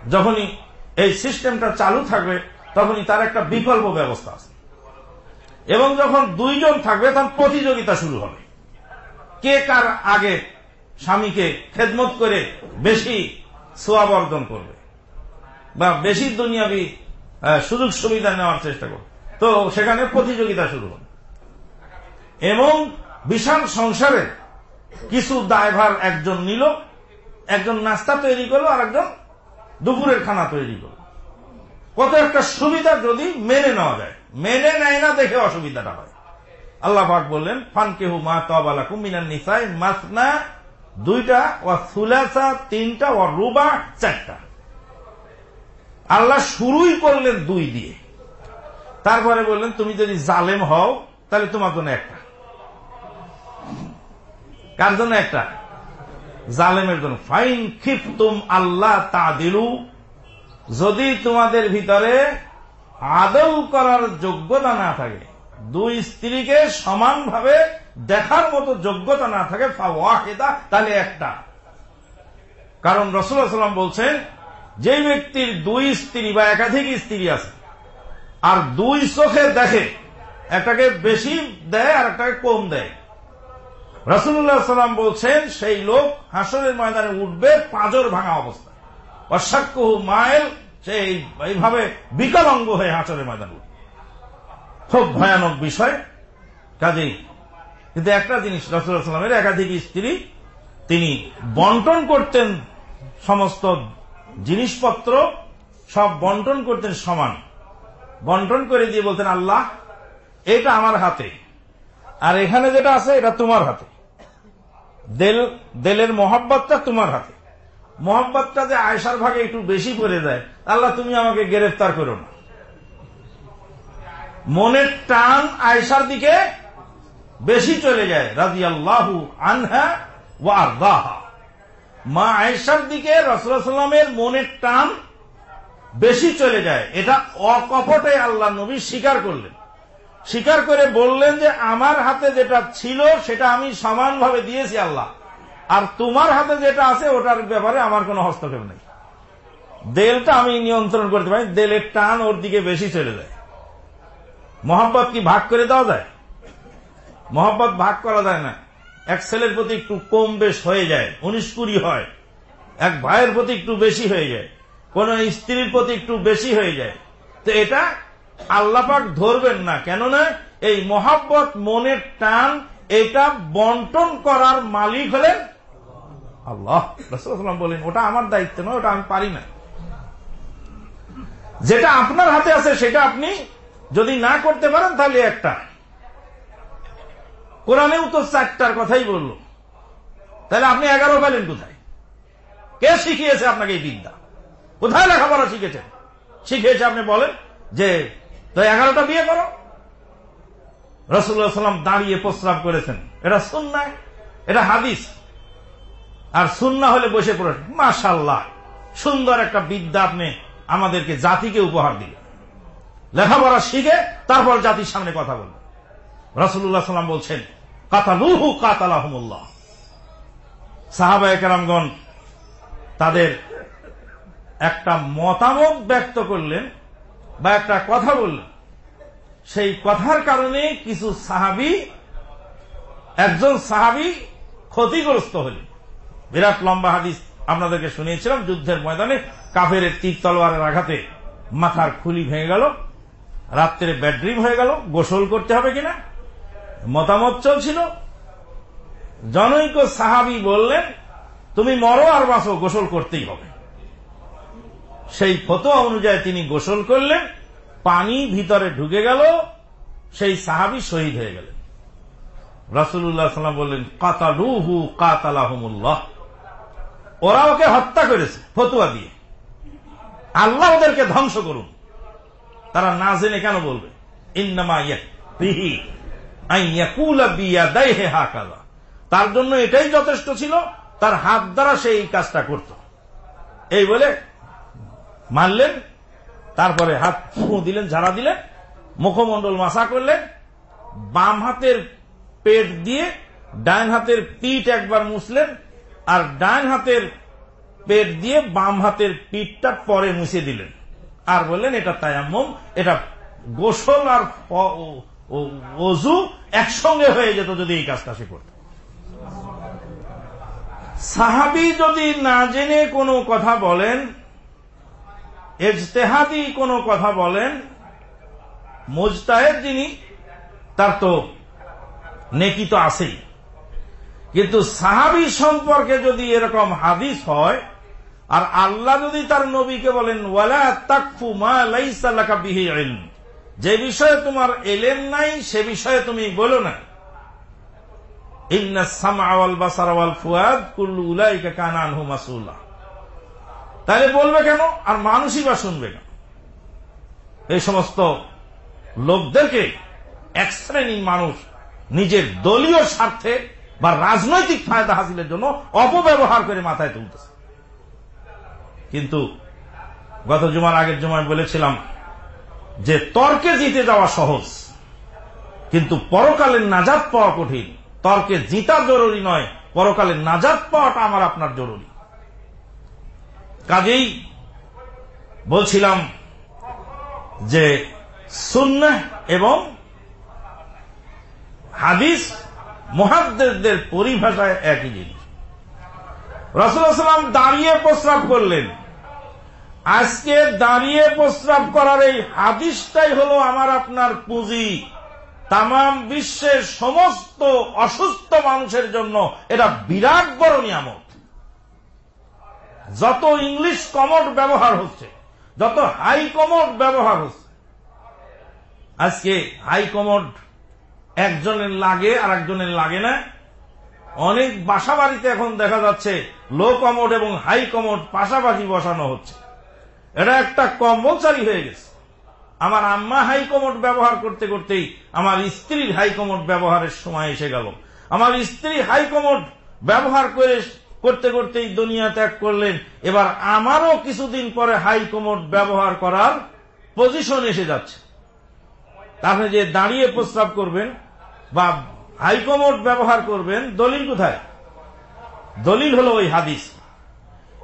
যখনই এই সিস্টেমটা চালু থাকবে, তখনই তার একটা বিকল্প ব্যবস্থা আছে। এবং যখন দুইজন থাকবে তখন প্রতিযোগিতা শুরু হবে। কে কার আগে স্বামীকে খেদমত করে বেশি সোয়াব অর্জন করবে বা বেশি দুনিয়াবি সুযোগ সুবিধা নেওয়ার চেষ্টা করবে। তো সেখানে প্রতিযোগিতা শুরু হবে। এবং বিশাল সংসারে কিছু দায়ভার একজন নিল, একজন নাস্তা তৈরি করল আর একজন দুপুরের খানা তৈরি করল। কত একটা সুবিধা যদি মেনে নেওয়া যায়। মেনে নেয় না, দেখে অসুবিধাটা হয়। আল্লাহ পাক বললেন ফান কেহু মা তবালা কুমিনান নিসাই, মাসনা দুইটা ও সুলাসা তিনটা ও রুবা চারটা। আল্লাহ শুরুই করলেন দুই দিয়ে। তারপরে বললেন, তুমি যদি জালেম হও, তাহলে তোমার জন্য একটা। কার জন্য একটা? জালেমের জন্য। ফাইন খিপ তুম আল্লাহ তা দিলু যদি তোমাদের ভিতরে আদল করার যোগ্যতা না থাকে, দুই স্ত্রীকে সমানভাবে দেখার মতো যোগ্যতা না থাকে ওয়াহেদা, তাহলে একটা। কারণ রসুল্লাহাম বলছেন, যে ব্যক্তির দুই স্ত্রী বা একাধিক স্ত্রী আছে, আর দুই চোখে দেখে, একটাকে বেশি দেয় আর একটাকে কম দেয়। রসুল্লাহ সাল্লাম বলছেন, সেই লোক হাসরের ময়দানে উঠবে, পাঁজর ভাঙা অবস্থা অসাক্য মাইল, সে এইভাবে বিকলাঙ্গ হয়ে হাসরের ময়দানে উঠবে। খুব ভয়ানক বিষয়। কাজেই, কিন্তু একটা জিনিস রসুল্লাহ সাল্লামের একাধিক স্ত্রী, তিনি বন্টন করতেন সমস্ত জিনিসপত্র, সব বন্টন করতেন সমান। বন্টন করে দিয়ে বলতেন, আল্লাহ, এটা আমার হাতে। আর এখানে যেটা আছে, এটা তোমার হাতে। দেল, দেলের মহাব্বতটা তোমার হাতে। মহাব্বতটা যে আয়সার ভাগে একটু বেশি পড়ে যায়, আল্লাহ তুমি আমাকে গ্রেফতার করো না। মনের টান আয়সার দিকে বেশি চলে যায় রাজি আল্লাহু আনহা ওয়ারদাহা মা আয়সার দিকে রসুলামের মনের টান বেশি চলে যায়, এটা অকপটে আল্লাহ নবী স্বীকার করলেন। স্বীকার করে বললেন যে আমার হাতে যেটা ছিল, সেটা আমি সমানভাবে দিয়েছি আল্লাহ। আর তোমার হাতে যেটা আছে, ওটার ব্যাপারে আমার কোনো হস্তক্ষেপ নেই। দেলটা আমি নিয়ন্ত্রণ করতে পারি, দেলের টান ওর দিকে বেশি চলে যায়। মোহাম্মত কি ভাগ করে দেওয়া যায়? মোহাম্মত ভাগ করা যায় না। এক ছেলের প্রতি একটু কম বেশ হয়ে যায়, উনিশ কুড়ি হয়। এক ভাইয়ের প্রতি একটু বেশি হয়ে যায়। কোন স্ত্রীর প্রতি একটু বেশি হয়ে যায়। তো এটা আল্লাপাক ধরবেন না, কেননা এই মহাব্বত, মনের টান, এটা বন্টন করার মালিক হলেন আল্লাহ। রসুলাম বলেন, ওটা আমার দায়িত্ব নয়, ওটা আমি পারি না। যেটা আপনার হাতে আছে, সেটা আপনি যদি না করতে পারেন, তাহলে একটা। কোরআনেও তো চারটার কথাই বলল। তাহলে আপনি এগারো পেলেন কোথায়? কে শিখিয়েছে আপনাকে এই বিদ্যা? কোথায় লেখাপড়া শিখেছেন? শিখিয়েছে, আপনি বলেন যে তো এগারোটা বিয়ে করো। রসুল্লাহ সাল্লাম দাঁড়িয়ে প্রস্রাব করেছেন। এটা সুন্না এটা হাদিস। আর সুন্না হলে বসে পড়ে। মাশাল্লাহ সুন্দর একটা বিদ্যা আপনি আমাদেরকে জাতিকে উপহার দিলেন। লেখাপড়া শিখে তারপর জাতির সামনে কথা বলবেন রসুল্লাহ সাল্লাম বলছেন, কাতালুহু কাতালাহমুল্লাহ। সাহাবায় একরামগণ তাদের একটা মতামত ব্যক্ত করলেন বা একটা কথা বললেন সেই কথার কারণে কিছু সাহাবি, একজন সাহাবি ক্ষতিগ্রস্ত হলেন। বিরাট লম্বা হাদিস আপনাদেরকে শুনিয়েছিলাম, যুদ্ধের ময়দানে কাফের তীর তলোয়ারের আঘাতে মাথার খুলি ভেঙে গেল, রাত্রে ব্যাড্রিম হয়ে গেল, গোসল করতে হবে কিনা? মতামত চলছিল। জনৈক সাহাবি বললেন, তুমি মরো আর বাঁচো, গোসল করতেই হবে। সেই ফতোয়া অনুযায়ী তিনি গোসল করলেন, পানি ভিতরে ঢুকে গেল, সেই সাহাবি শহীদ হয়ে গেলেন। রাসুল্লাহ সাল্লাম বললেন, কাতালুহু কাতালাহমুল্লাহ। ওরা ওকে হত্যা করেছে, ফতুয়া দিয়ে। আল্লাহ ওদেরকে ধ্বংস করুন। তারা না জেনে কেন বলবে? তার জন্য এটাই যথেষ্ট ছিল, তার হাত দ্বারা সে এই কাজটা করত। এই বলে মারলেন, তারপরে হাত ফু দিলেন, ঝাড়া দিলেন, মুখমণ্ডল মাসা করলেন, বাম হাতের পেট দিয়ে ডান হাতের পিঠ একবার মুছলেন, আর ডান হাতের পেট দিয়ে বাম হাতের পিঠটা পরে মুছে দিলেন। আর বললেন, এটা তায়াম্মম, এটা গোসল আর অজু একসঙ্গে হয়ে যেত যদি এই কাজটা সে করত। সাহাবি যদি না জেনে কোনো কথা বলেন এজতেহাদি কোনো কথা বলেন মোজতাহেদ যিনি, তার তো নেকি তো আছেই। কিন্তু সাহাবি সম্পর্কে যদি এরকম হাদিস হয়, আর আল্লাহ যদি তার নবীকে বলেন, ওয়ালা তাকফু মা লাইসাল্লাকা বিহি ইলম যে বিষয়ে তোমার এলেন নাই, সে বিষয়ে তুমি বলো না। ইন্না সামা ওয়াল বাসার ওয়াল ফুয়াদ, কুল্লু উলাইকা কানা আনহু মাসুল্লাহ তাহলে বলবে কেন? আর মানুষই বা শুনবে কেন এই সমস্ত লোকদেরকে এক শ্রেণির মানুষ নিজের দলীয় স্বার্থে বা রাজনৈতিক ফায়দা হাসিলের জন্য অপব্যবহার করে মাথায় তুলতেছে। কিন্তু গত জুমার আগের জুমায় বলেছিলাম যে তর্কে জিতে যাওয়া সহজ, কিন্তু পরকালের নাজাত পাওয়া কঠিন। তর্কে জিতা জরুরি নয়, পরকালের নাজাত পাওয়াটা আমার আপনার জরুরি। কাজেই বলছিলাম যে শূন্য এবং হাদিস মহাদ্দের পরিভাষায় একই জিনিস। রসুলাম দাঁড়িয়ে প্রস্রাব করলেন। আজকে দাঁড়িয়ে প্রস্রাব করার এই হাদিসটাই হলো আমার আপনার পুঁজি। তাম বিশ্বের সমস্ত অসুস্থ মানুষের জন্য এটা বিরাট বড় নিয়ামত। যত ইংলিশ কমোড ব্যবহার হচ্ছে, যত হাই কমোড ব্যবহার হচ্ছে, আজকে হাই কমোড একজনের লাগে আর একজনের লাগে না। অনেক বাসা বাড়িতে এখন দেখা যাচ্ছে লো কমোড এবং হাই কমোড পাশাপাশি বসানো হচ্ছে। এটা একটা কম্পালসারি হয়ে গেছে। আমার আম্মা হাই কমোড ব্যবহার করতে করতেই আমার স্ত্রীর হাই কমোড ব্যবহারের সময় এসে গেল। আমার স্ত্রী হাই কমোড ব্যবহার করে করতে করতেই দুনিয়া ত্যাগ করলেন। এবার আমারও কিছুদিন পরে হাই কমোড ব্যবহার করার পজিশন এসে যাচ্ছে। আপনি যে দাঁড়িয়ে প্রস্তাব করবেন বা হাইকমোড ব্যবহার করবেন, দলিল কোথায়? দলিল হলো ওই হাদিস।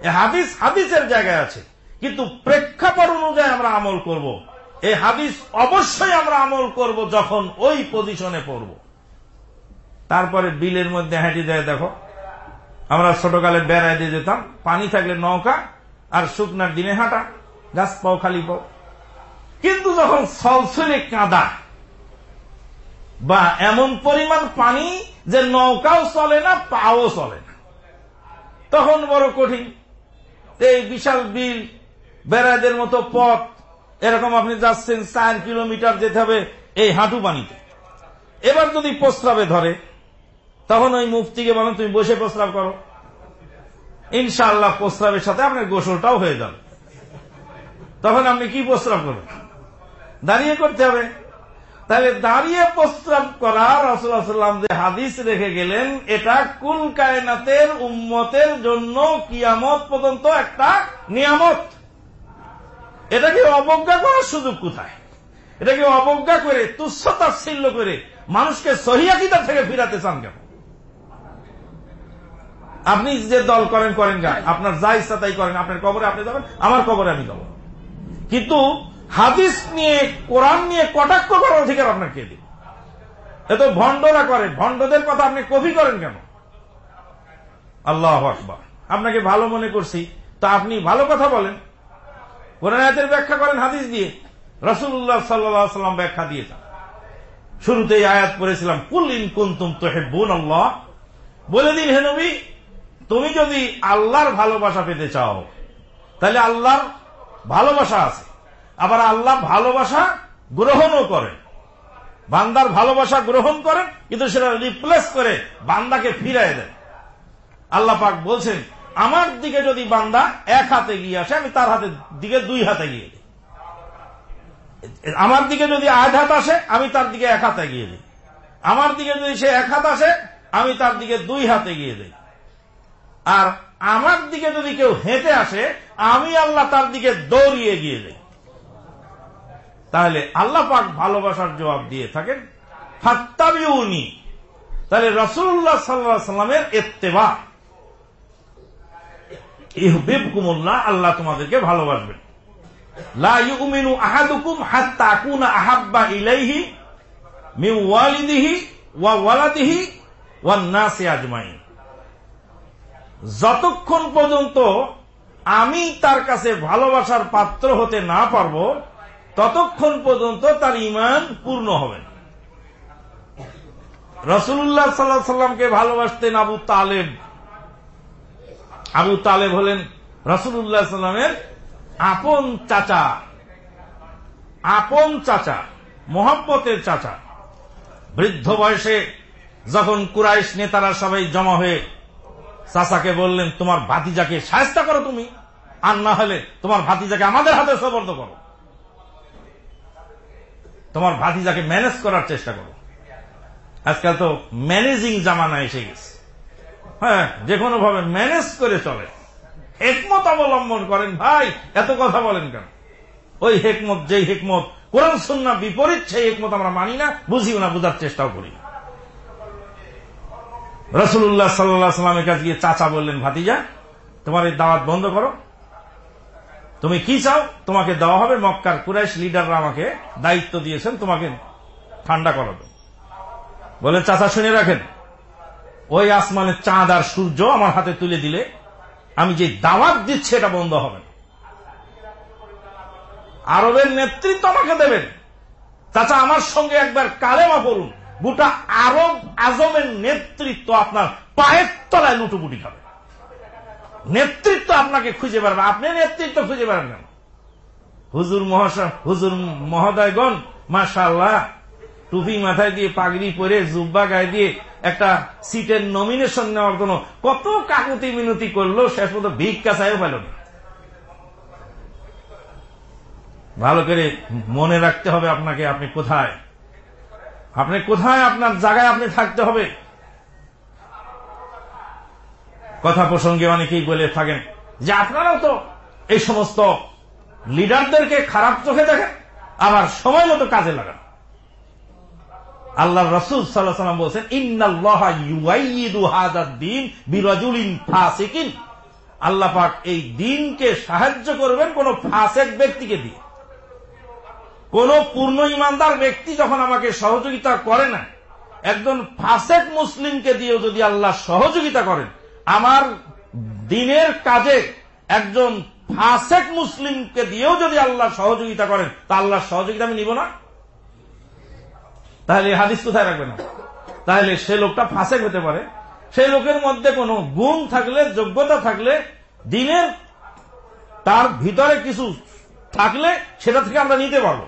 হাদিস হাদিসের জায়গায় আছে। কিন্তু প্রেক্ষাপট অনুযায়ী আমরা আমল করব। এই হাদিস অবশ্যই আমরা আমল করব যখন ওই পজিশনে পড়ব। তারপরে বিলের মধ্যে হাঁটি দেয়, দেখো। আমরা ছোটকালে বেড়ায় দিয়ে যেতাম। পানি থাকলে নৌকা আর শুকনার দিনে হাঁটা। গাছ পাও, খালি পাও। কিন্তু যখন সলসলে কাঁদা বা এমন পরিমাণ পানি যে নৌকাও চলে না, পাও চলে না, তখন বড় কঠিন। এই বিশাল বিল বেড়াদের মতো পথ, এরকম আপনি যাচ্ছেন, চার কিলোমিটার যেতে হবে এই হাঁটু পানিতে। এবার যদি প্রস্রাবে ধরে তখন ওই মুফতিকে বলেন, তুমি বসে প্রস্রাব করো। ইনশাআল্লাহ প্রস্রাবের সাথে আপনার গোসলটাও হয়ে যাবে। তখন আপনি কি প্রস্রাব করবেন? দাঁড়িয়ে করতে হবে। তাহলে দাঁড়িয়ে প্রস্রাব করা রসুল্লাহাম যে হাদিস রেখে গেলেন, এটা কুল কায়নাতের উম্মতের জন্য কিয়ামত পর্যন্ত একটা নিয়ামত? এটাকে অবজ্ঞা করার সুযোগ কোথায়? এটাকে অবজ্ঞা করে তুচ্ছতা ছিল্ল করে মানুষকে সহিয়াকিতা থেকে ফিরাতে চান কেন? আপনি যে দল করেন করেন গা। আপনার যা ইচ্ছা তাই করেন। আপনার কবরে আপনি যাবেন, আমার কবরে আমি যাব। কিন্তু হাদিস নিয়ে, কোরআন নিয়ে কটাক্ষ করার অধিকার আপনার কে দিন এত ভণ্ডরা করে। ভণ্ডদের কথা আপনি কপি করেন কেন? আল্লাহ আকবর। আপনাকে ভালো মনে করছি। তা আপনি ভালো কথা বলেন। কোরআন আয়াতের ব্যাখ্যা করেন হাদিস দিয়ে। রসুল্লাহ সাল্লাম ব্যাখ্যা দিয়েছেন শুরুতেই আয়াত করেছিলাম কুল ইন কুন্তুম তো হেব্বুন আল্লাহ বলে দিন, হে নবী তুমি যদি আল্লাহর ভালোবাসা পেতে চাও, তাহলে আল্লাহর ভালোবাসা আছে। আবার আল্লাহ ভালোবাসা গ্রহণও করেন বান্দার ভালোবাসা গ্রহণ করেন কিন্তু সেটা রিপ্লেস করে বান্দাকে ফিরাই দেন আল্লাহ পাক বলছেন, আমার দিকে যদি বান্দা এক হাতে গিয়ে আসে, আমি তার হাতে দিকে দুই হাতে গিয়ে দিই। আমার দিকে যদি আধ হাত আসে, আমি তার দিকে এক হাতে গিয়ে দিই। আমার দিকে যদি সে এক হাত আসে, আমি তার দিকে দুই হাতে গিয়ে দিই। আর আমার দিকে যদি কেউ হেঁটে আসে, আমি আল্লাহ তার দিকে দৌড়িয়ে গিয়ে যাই। তাহলে আল্লাহ পাক ভালোবাসার জবাব দিয়ে থাকেন, ফাত্তাবিউনি। তাহলে রসুল্লাহ সাল্লাহ সাল্লামের এত্তেবা ইহবিবকুমুল্লাহ আল্লাহ তোমাদেরকে ভালোবাসবেন। আহাদুকুম আজমাইন। যতক্ষণ পর্যন্ত আমি তার কাছে ভালোবাসার পাত্র হতে না পারব, ততক্ষণ পর্যন্ত তার ইমান পূর্ণ হবে রসুল্লাহ সাল্লাহ সাল্লামকে ভালোবাসতেন আবু তালেব। আবু তালেব হলেন রসুল্লাহ সাল্লামের আপন চাচা। আপন চাচা মোহাম্মতের চাচা। বৃদ্ধ বয়সে যখন কুরাইশ নেতারা সবাই জমা হয়ে চাচাকে বললেন, তোমার ভাতিজাকে সাহস্তা করো তুমি, আর না হলে তোমার ভাতিজাকে আমাদের হাতে সবর্দ করো। তোমার ভাতিজাকে ম্যানেজ করার চেষ্টা করো। আজকাল তো ম্যানেজিং জামানা এসে গেছে। হ্যাঁ যে কোনো ভাবে ম্যানেজ করে চলে। হেকমত অবলম্বন করেন, ভাই, এত কথা বলেন কেন? ওই হেকমত, যেই হেকমত, কোরআন সন্না বিপরীত, সেই হেকমত আমরা মানি না, বুঝিও না, বুঝার চেষ্টাও করি না। রসুল্লাহ সাল্লাহ সাল্লামের কাছে গিয়ে চাচা বললেন, ভাতিজা, তোমার এই দাওয়াত বন্ধ করো। তুমি কি চাও? তোমাকে দেওয়া হবে মক্কার কুরাইশ লিডাররা আমাকে দায়িত্ব দিয়েছেন, তোমাকে ঠান্ডা করাবে বলে চাচা, শুনে রাখেন, ওই আসমানের চাঁদ আর সূর্য আমার হাতে তুলে দিলে আমি যে দাওয়াত দিচ্ছি এটা বন্ধ হবে আরবের নেতৃত্ব আমাকে দেবেন। চাচা, আমার সঙ্গে একবার কালেমা পড়ুন। গোটা আরব আজমের নেতৃত্ব আপনার পায়ের তলায় লুটুপুটি খাবে। নেতৃত্ব আপনাকে খুঁজে পারবে আপনি নেতৃত্ব খুঁজে কেন? হুজুর মহাশা হুজুর মহোদয়গণ মাশাল্লাহ টুপি মাথায় দিয়ে পাগড়ি পরে জুব্বা গায়ে দিয়ে একটা সিটের নমিনেশন নেওয়ার জন্য কত কাকুতি মিনতি করল, শেষ পর্যন্ত ভিক্ষা চাইও পেল ভালো করে মনে রাখতে হবে আপনাকে, আপনি কোথায়? আপনি কোথায়? আপনার জায়গায় আপনি থাকতে হবে। কথা প্রসঙ্গে অনেকেই বলে থাকেন যে আপনারাও তো এই সমস্ত লিডারদেরকে খারাপ চোখে দেখেন, আবার সময় মতো কাজে লাগান। আল্লাহ রসুল সাল্লাম বলছেন ইন্দিন আল্লাহ পাক এই দিনকে সাহায্য করবেন কোন ফাসেক ব্যক্তিকে দিয়ে। কোন পূর্ণ ইমানদার ব্যক্তি যখন আমাকে সহযোগিতা করে না, একজন ফাসেক মুসলিমকে দিয়েও যদি আল্লাহ সহযোগিতা করেন, আমার দিনের কাজে একজন ফাসেক মুসলিমকে দিয়েও যদি আল্লাহ সহযোগিতা করেন, তা আল্লাহর সহযোগিতা আমি নিব না। তাহলে হাদিস কোথায় রাখবে না? তাহলে সে লোকটা ফাঁসেক হতে পারে। সেই লোকের মধ্যে কোনো গুণ থাকলে, যোগ্যতা থাকলে, দিনের তার ভিতরে কিছু থাকলে সেটা থেকে আমরা নিতে পারব।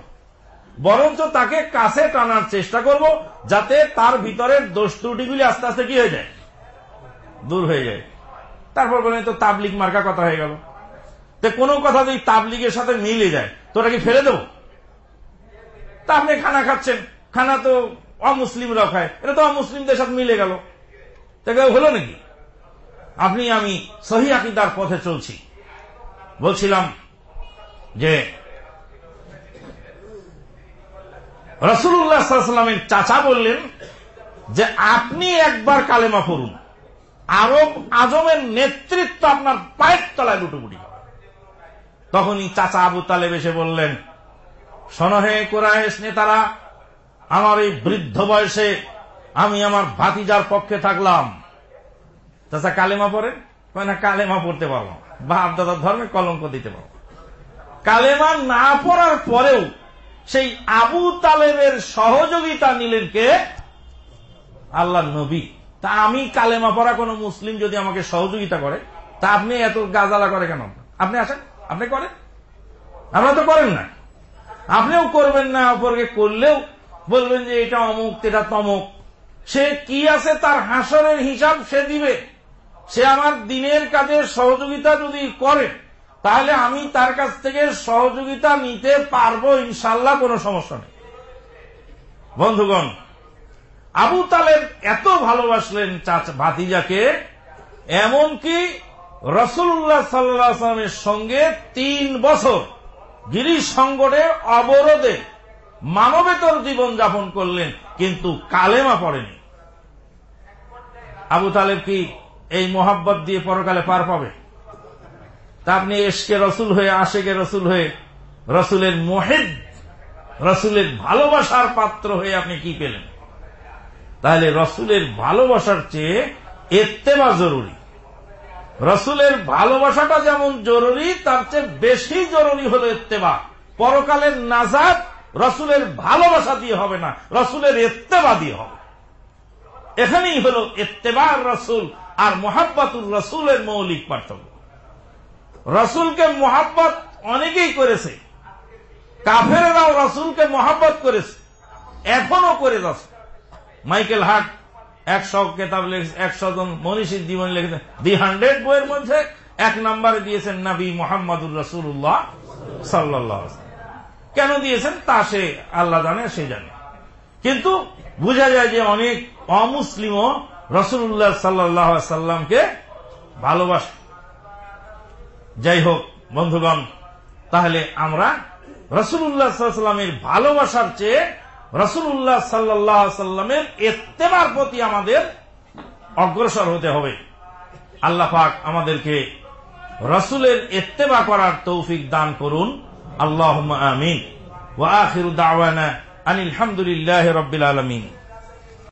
বরঞ্চ তাকে কাছে টানার চেষ্টা করব যাতে তার ভিতরের দোষ ত্রুটিগুলি আস্তে আস্তে কি হয়ে যায়? দূর হয়ে যায়। তারপর বলেন তো তাবলিক মার্কা কথা হয়ে গেল। তো কোনো কথা যদি তাবলিগের সাথে মিলে যায়, তো ওটা কি ফেলে দেবো? তা আপনি খানা খাচ্ছেন। খানা তো অমুসলিমরা খায় এটা তো অমুসলিমদের সাথে মিলে গেল। তাকে হলো নাকি? আপনি, আমি সহি আকিদার পথে চলছি। বলছিলাম যে রসুল্লাহ সাল্লামের চাচা বললেন যে, আপনি একবার কালেমা পড়ুন। আরব আজমের নেতৃত্ব আপনার পায়ের তলায় লুটুপুটি তখনই চাচা আবু তালেব এসে বললেন সনহে কোরআশ নেতারা, আমার এই বৃদ্ধ বয়সে আমি আমার ভাতিজার পক্ষে থাকলাম। চাচা কালেমা পড়েন? না, কালেমা পড়তে পারব বাপ দাদার ধর্মে কলঙ্ক দিতে পারব কালেমা না পড়ার পরেও সেই আবু তালেবের সহযোগিতা নিলেন কে? আল্লাহ নবী। তা আমি কালেমা পড়া কোন মুসলিম যদি আমাকে সহযোগিতা করে, তা আপনি এত গাজালা করে কেন? আপনি আসেন? আপনি করেন? আপনারা তো করেন না। আপনিও করবেন না, অপরকে করলেও বলবেন যে এটা অমুক, এটা তমুক। সে কি আছে তার হাসনের হিসাব সে দিবে। সে আমার দিনের কাজে সহযোগিতা যদি করে তাহলে আমি তার কাছ থেকে সহযোগিতা নিতে পারব ইনশাল্লাহ কোনো সমস্যা নেই। বন্ধুগণ, আবু তালেব এত ভালোবাসলেন ভাতিজাকে, এমনকি রসুল্লাহ সাল্লামের সঙ্গে তিন বছর গিরিশ সংকটে অবরোধে মানবেতর জীবন যাপন করলেন, কিন্তু কালেমা পড়েনি। আবু তালেব কি এই মোহাব্বত দিয়ে পরকালে পার পাবে? তা আপনি এসকে রসুল হয়ে, আশেকে রসুল হয়ে, রসুলের মোহেদ, রসুলের ভালোবাসার পাত্র হয়ে আপনি কি পেলেন? তাহলে রসুলের ভালোবাসার চেয়ে এত্তেবা জরুরি। রসুলের ভালোবাসাটা যেমন জরুরি, তার চেয়ে বেশি জরুরি হল এত্তেবা পরকালের নাজাদ রসুলের ভালোবাসা দিয়ে হবে না, রসুলের এত্তেবা দিয়ে হবে। এখানেই হল এত্তেবার রসুল আর মোহাব্বাতুর রসুলের মৌলিক পার্থক্য। রসুলকে মোহাব্বত অনেকেই করেছে। কাফেরাও রসুলকে মোহাব্বত করেছে। এখনও করে যাচ্ছে। মাইকেল হার্ট একশো কেতাব একশো জন মনীষীর জীবন লিখেছেন দি হান্ড্রেড বইয়ের মধ্যে এক নম্বরে দিয়েছেন নাবি মোহাম্মদুর রসুল্লাহ সাল্লাহ কেন দিয়েছেন? তা সে আল্লাহ জানে, সে জানে। কিন্তু বোঝা যায় যে অনেক অমুসলিমও রসুল্লাহ সাল্লাহ সাল্লামকে ভালোবাসে। যাই হোক বন্ধুগণ, তাহলে আমরা রসুল্লাহ সাল্লামের ভালোবাসার চেয়ে রসুল্লাহ সাল্লাহ সাল্লামের এত্তেবার প্রতি আমাদের অগ্রসর হতে হবে। আল্লাহ পাক আমাদেরকে রসুলের এত্তেবা করার তৌফিক দান করুন। আল্লাহ আমিন। ওয়া আখিরু দাওয়ানা আনিল হামদুলিল্লাহ রব্বিল আলমিন।